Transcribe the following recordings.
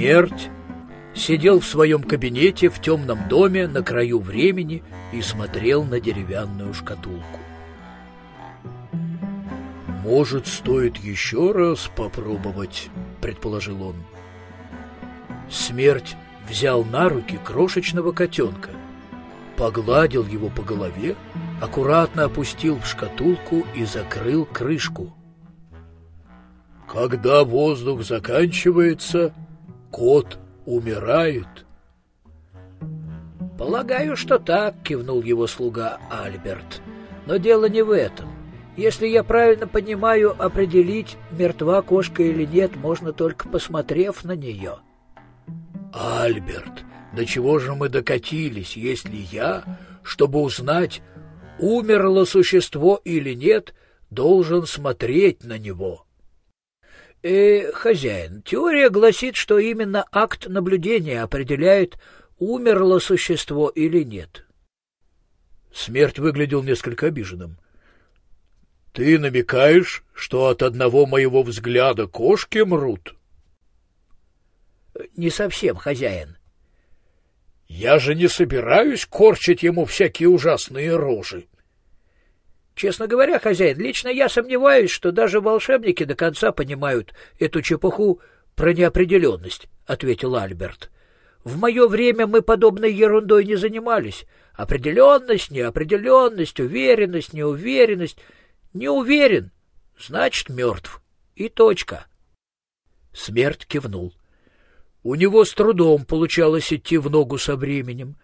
Смерть сидел в своем кабинете в темном доме на краю времени и смотрел на деревянную шкатулку. «Может, стоит еще раз попробовать?» — предположил он. Смерть взял на руки крошечного котенка, погладил его по голове, аккуратно опустил в шкатулку и закрыл крышку. «Когда воздух заканчивается, кот умирает». «Полагаю, что так», — кивнул его слуга Альберт. «Но дело не в этом. Если я правильно понимаю, определить, мертва кошка или нет, можно только посмотрев на нее». «Альберт, до чего же мы докатились, если я, чтобы узнать, умерло существо или нет, должен смотреть на него?» «Э, хозяин, теория гласит, что именно акт наблюдения определяет, умерло существо или нет». Смерть выглядел несколько обиженным. «Ты намекаешь, что от одного моего взгляда кошки мрут?» «Не совсем, хозяин». «Я же не собираюсь корчить ему всякие ужасные рожи». Честно говоря, хозяин, лично я сомневаюсь, что даже волшебники до конца понимают эту чепуху про неопределенность, — ответил Альберт. В мое время мы подобной ерундой не занимались. Определенность, неопределенность, уверенность, неуверенность. Не уверен, значит, мертв. И точка. Смерть кивнул. У него с трудом получалось идти в ногу со временем.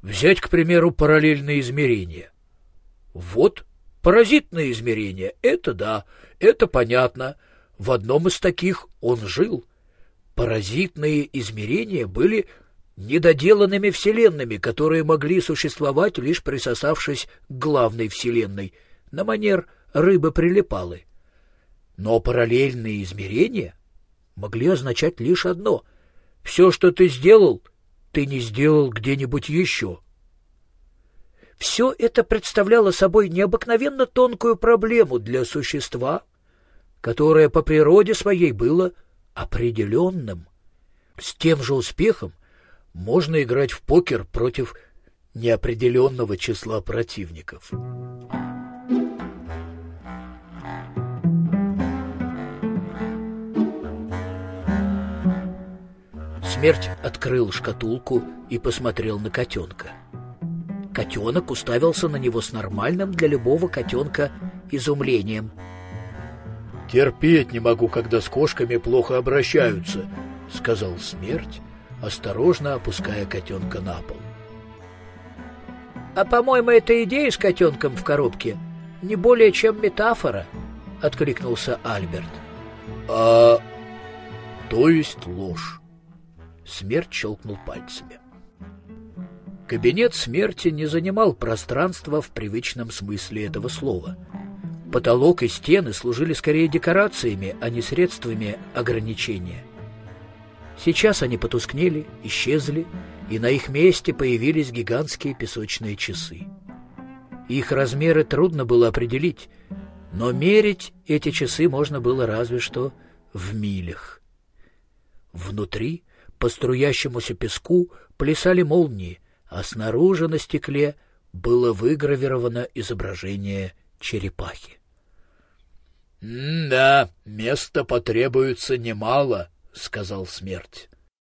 Взять, к примеру, параллельные измерения. Вот Паразитное измерение — это да, это понятно. В одном из таких он жил. Паразитные измерения были недоделанными вселенными, которые могли существовать, лишь присосавшись к главной вселенной, на манер рыбы-прилипалы. Но параллельные измерения могли означать лишь одно — все, что ты сделал, ты не сделал где-нибудь еще — все это представляло собой необыкновенно тонкую проблему для существа, которое по природе своей было определенным. С тем же успехом можно играть в покер против неопределенного числа противников. Смерть открыл шкатулку и посмотрел на котенка. Котенок уставился на него с нормальным для любого котенка изумлением. «Терпеть не могу, когда с кошками плохо обращаются», — сказал смерть, осторожно опуская котенка на пол. «А, по-моему, эта идея с котенком в коробке не более чем метафора», — откликнулся Альберт. «А... то есть ложь?» Смерть щелкнул пальцами. Кабинет смерти не занимал пространства в привычном смысле этого слова. Потолок и стены служили скорее декорациями, а не средствами ограничения. Сейчас они потускнели, исчезли, и на их месте появились гигантские песочные часы. Их размеры трудно было определить, но мерить эти часы можно было разве что в милях. Внутри, по струящемуся песку, плясали молнии — а снаружи на стекле было выгравировано изображение черепахи. — Да, места потребуется немало, — сказал смерть.